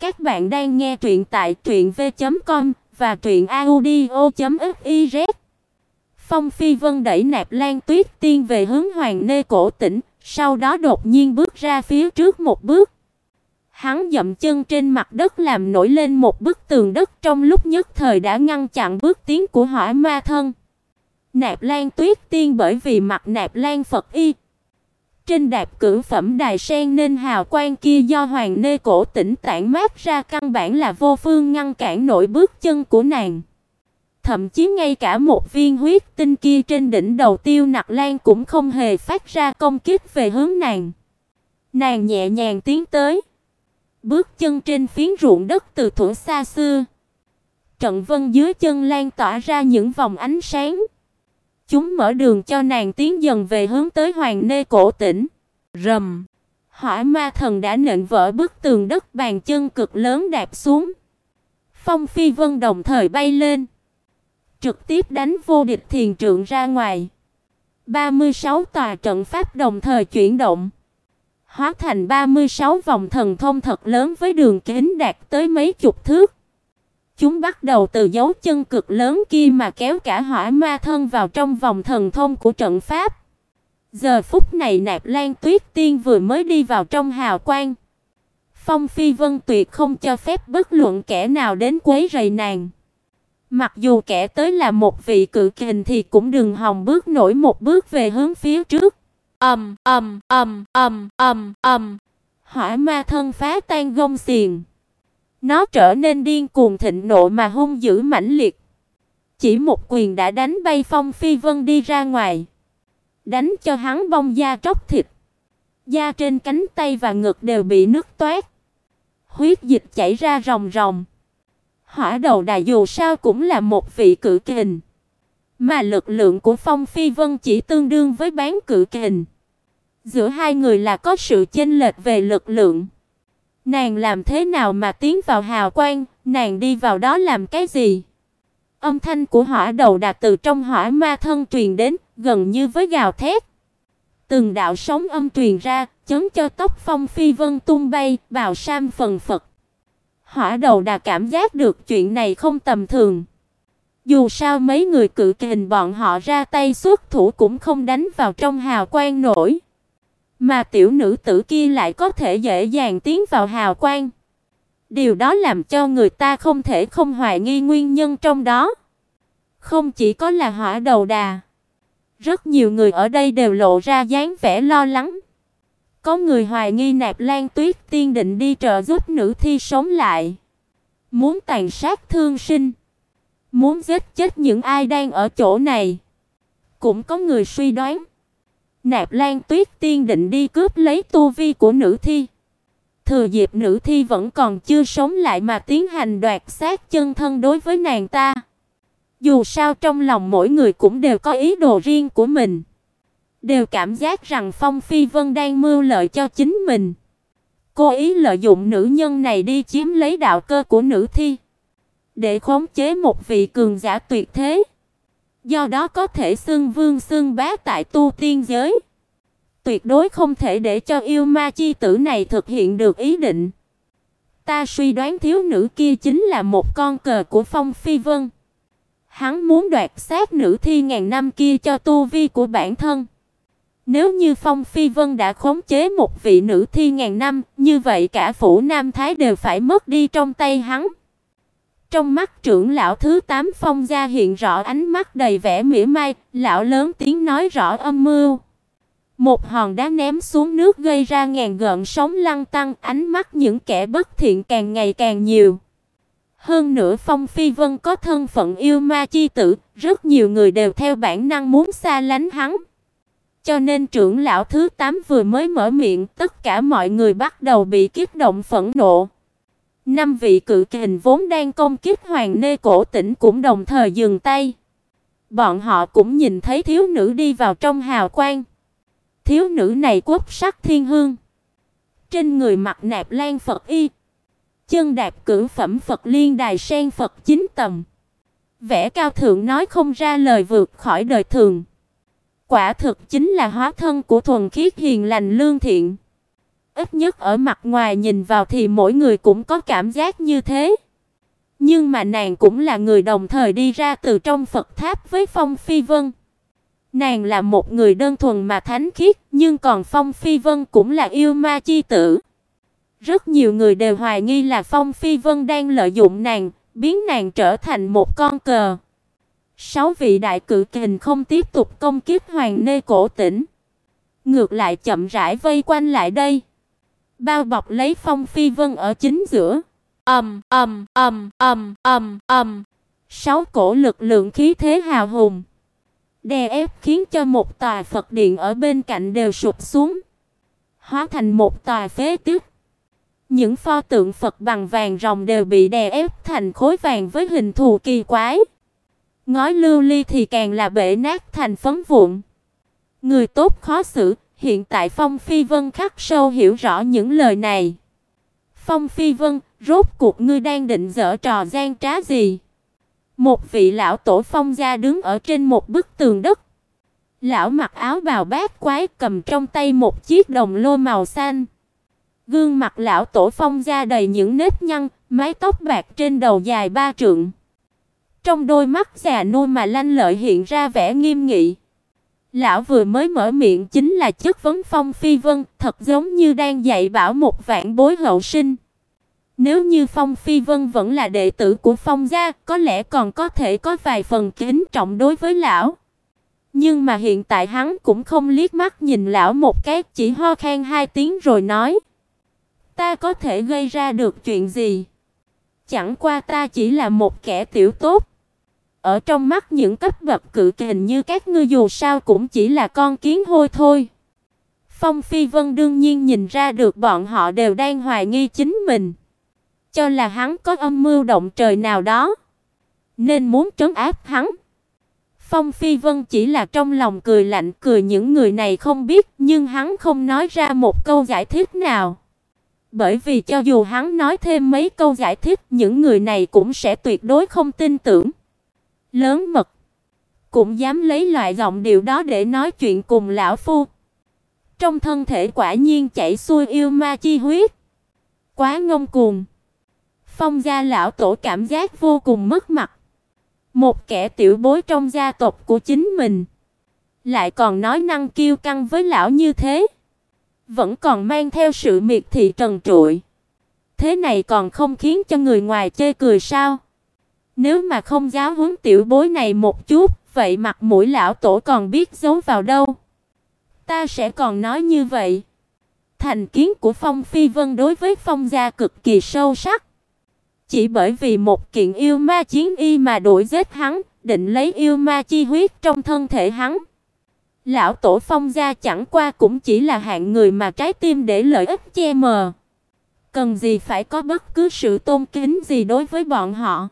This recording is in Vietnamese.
Các bạn đang nghe truyện tại truyệnv.com và truyệnaudio.fiz. Phong Phi Vân đẩy Nạp Lan Tuyết Tiên về hướng Hoàng Nê cổ tỉnh, sau đó đột nhiên bước ra phía trước một bước. Hắn dậm chân trên mặt đất làm nổi lên một bức tường đất trong lúc nhất thời đã ngăn chặn bước tiến của Hỏa Ma thân. Nạp Lan Tuyết Tiên bởi vì mặt Nạp Lan Phật y, trên đạp cử phẩm đài sen nên hào quang kia do hoàng nê cổ tỉnh tản mát ra căn bản là vô phương ngăn cản nổi bước chân của nàng. Thậm chí ngay cả một viên huyết tinh kia trên đỉnh đầu Tiêu Nặc Lan cũng không hề phát ra công kích về hướng nàng. Nàng nhẹ nhàng tiến tới, bước chân trên phiến ruộng đất từ thuở xa xưa. Trận vân dưới chân lan tỏa ra những vòng ánh sáng. Chúng mở đường cho nàng tiến dần về hướng tới Hoàng Nê cổ tỉnh. Rầm. Hỏa Ma thần đã nện vỡ bức tường đất bàn chân cực lớn đạp xuống. Phong Phi Vân đồng thời bay lên, trực tiếp đánh vô địch thiền trượng ra ngoài. 36 tòa trận pháp đồng thời chuyển động, hóa thành 36 vòng thần thông thật lớn với đường kính đạt tới mấy chục thước. Chúng bắt đầu từ dấu chân cực lớn kia mà kéo cả hỏa ma thân vào trong vòng thần thông của trận pháp. Giờ phút này Nạp Lan Tuyết Tiên vừa mới đi vào trong hào quang. Phong Phi Vân tuyệt không cho phép bất luận kẻ nào đến quấy rầy nàng. Mặc dù kẻ tới là một vị cự kình thì cũng đừng hòng bước nổi một bước về hướng phía trước. Ầm ầm ầm ầm ầm ầm. Hỏa ma thân phá tan gông xiềng. Nó trở nên điên cuồng thịnh nộ mà hung dữ mãnh liệt. Chỉ một quyền đã đánh bay Phong Phi Vân đi ra ngoài, đánh cho hắn bong da tróc thịt. Da trên cánh tay và ngực đều bị nứt toát. Huyết dịch chảy ra ròng ròng. Hỏa đầu đà dù sao cũng là một vị cự kình, mà lực lượng của Phong Phi Vân chỉ tương đương với bán cự kình. Giữa hai người là có sự chênh lệch về lực lượng. Nàng làm thế nào mà tiến vào hào quang, nàng đi vào đó làm cái gì? Âm thanh của hỏa đầu đạt từ trong hỏa ma thân truyền đến, gần như với gào thét. Từng đạo sóng âm truyền ra, chấn cho tóc Phong Phi Vân tung bay, bào sam phần phật. Hỏa đầu đà cảm giác được chuyện này không tầm thường. Dù sao mấy người cự kình bọn họ ra tay xuất thủ cũng không đánh vào trong hào quang nổi. Mà tiểu nữ tử kia lại có thể dễ dàng tiến vào hào quang. Điều đó làm cho người ta không thể không hoài nghi nguyên nhân trong đó. Không chỉ có là hỏa đầu đà. Rất nhiều người ở đây đều lộ ra dáng vẻ lo lắng. Có người hoài nghi Nạp Lan Tuyết Tiên định đi trợ giúp nữ thi sống lại. Muốn tàn sát thương sinh. Muốn giết chết những ai đang ở chỗ này. Cũng có người suy đoán. Nạp Lan Tuyết Tiên định đi cướp lấy tu vi của nữ thi. Thừa dịp nữ thi vẫn còn chưa sống lại mà tiến hành đoạt xác chân thân đối với nàng ta. Dù sao trong lòng mỗi người cũng đều có ý đồ riêng của mình, đều cảm giác rằng Phong Phi Vân đang mưu lợi cho chính mình. Cố ý lợi dụng nữ nhân này đi chiếm lấy đạo cơ của nữ thi, để khống chế một vị cường giả tuyệt thế do đó có thể xưng vương xưng bá tại tu tiên giới. Tuyệt đối không thể để cho yêu ma chi tử này thực hiện được ý định. Ta suy đoán thiếu nữ kia chính là một con cờ của Phong Phi Vân. Hắn muốn đoạt xác nữ thi ngàn năm kia cho tu vi của bản thân. Nếu như Phong Phi Vân đã khống chế một vị nữ thi ngàn năm, như vậy cả phủ Nam Thái đều phải mất đi trong tay hắn. Trong mắt trưởng lão thứ 8 Phong gia hiện rõ ánh mắt đầy vẻ mỉa mai, lão lớn tiếng nói rõ âm mưu. Một hòn đá ném xuống nước gây ra ngàn gợn sóng lăn tăng, ánh mắt những kẻ bất thiện càng ngày càng nhiều. Hơn nữa Phong Phi Vân có thân phận yêu ma chi tử, rất nhiều người đều theo bản năng muốn xa lánh hắn. Cho nên trưởng lão thứ 8 vừa mới mở miệng, tất cả mọi người bắt đầu bị kích động phẫn nộ. Năm vị cự kình vốn đang công kích Hoàng Nê cổ tỉnh cũng đồng thời dừng tay. Bọn họ cũng nhìn thấy thiếu nữ đi vào trong hào quang. Thiếu nữ này quốc sắc thiên hương. Trên người mặc nạp lan Phật y, chân đạp cử phẩm Phật liên đài sen Phật chính tầm. Vẻ cao thượng nói không ra lời vượt khỏi đời thường. Quả thực chính là hóa thân của thuần khiết hiền lành lương thiện. Ít nhất ở mặt ngoài nhìn vào thì mỗi người cũng có cảm giác như thế. Nhưng mà nàng cũng là người đồng thời đi ra từ trong Phật tháp với Phong Phi Vân. Nàng là một người đơn thuần mà thánh khiết, nhưng còn Phong Phi Vân cũng là yêu ma chi tử. Rất nhiều người đều hoài nghi là Phong Phi Vân đang lợi dụng nàng, biến nàng trở thành một con cờ. Sáu vị đại cự kình không tiếp tục công kiếp Hoàng Nê cổ tỉnh, ngược lại chậm rãi vây quanh lại đây, bao bọc lấy Phong Phi Vân ở chính giữa. Ầm ầm ầm ầm ầm ầm. Sáu cổ lực lượng khí thế hào hùng, đè ép khiến cho một tòa Phật điện ở bên cạnh đều sụp xuống, hóa thành một tòa phế tích. Những pho tượng Phật bằng vàng ròng đều bị đè ép thành khối vàng với hình thù kỳ quái. Ngói lưu ly thì càng là bể nát thành phấn vụn. Người tốt khó xử, hiện tại Phong Phi Vân khắc sâu hiểu rõ những lời này. Phong Phi Vân, rốt cuộc ngươi đang định dở trò gian trá gì? Một vị lão tổ phong gia đứng ở trên một bức tường đất. Lão mặc áo bào bát quái cầm trong tay một chiếc đồng lô màu xanh. Gương mặt lão tổ phong gia đầy những nếp nhăn, mái tóc bạc trên đầu dài ba trượng. Trong đôi mắt già nua mà lanh lợi hiện ra vẻ nghiêm nghị. Lão vừa mới mở miệng chính là chất vấn Phong Phi Vân, thật giống như đang dạy bảo một vạn bối hậu sinh. Nếu như Phong Phi Vân vẫn là đệ tử của Phong gia, có lẽ còn có thể có vài phần kính trọng đối với lão. Nhưng mà hiện tại hắn cũng không liếc mắt nhìn lão một cái, chỉ ho khan hai tiếng rồi nói: "Ta có thể gây ra được chuyện gì? Chẳng qua ta chỉ là một kẻ tiểu tốt. Ở trong mắt những cấp bậc cự kình như các ngươi dù sao cũng chỉ là con kiến hôi thôi." Phong Phi Vân đương nhiên nhìn ra được bọn họ đều đang hoài nghi chính mình cho là hắn có âm mưu động trời nào đó, nên muốn trấn áp hắn. Phong Phi Vân chỉ là trong lòng cười lạnh cười những người này không biết, nhưng hắn không nói ra một câu giải thích nào. Bởi vì cho dù hắn nói thêm mấy câu giải thích, những người này cũng sẽ tuyệt đối không tin tưởng. Lớn mật, cũng dám lấy loại giọng điệu đó để nói chuyện cùng lão phu. Trong thân thể quả nhiên chảy xuôi yêu ma chi huyết. Quá ngông cuồng. Phong gia lão tổ cảm giác vô cùng mất mặt. Một kẻ tiểu bối trong gia tộc của chính mình, lại còn nói năng kiêu căng với lão như thế, vẫn còn mang theo sự miệt thị trần trụi. Thế này còn không khiến cho người ngoài chê cười sao? Nếu mà không giáo huấn tiểu bối này một chút, vậy mặt mũi lão tổ còn biết giấu vào đâu? Ta sẽ còn nói như vậy. Thành kiến của Phong Phi Vân đối với Phong gia cực kỳ sâu sắc. Chỉ bởi vì một kiện yêu ma chiến y mà đuổi giết hắn, định lấy yêu ma chi huyết trong thân thể hắn. Lão tổ Phong gia chẳng qua cũng chỉ là hạng người mà trái tim để lợi ích che mờ. Cần gì phải có bất cứ sự tôn kính gì đối với bọn họ.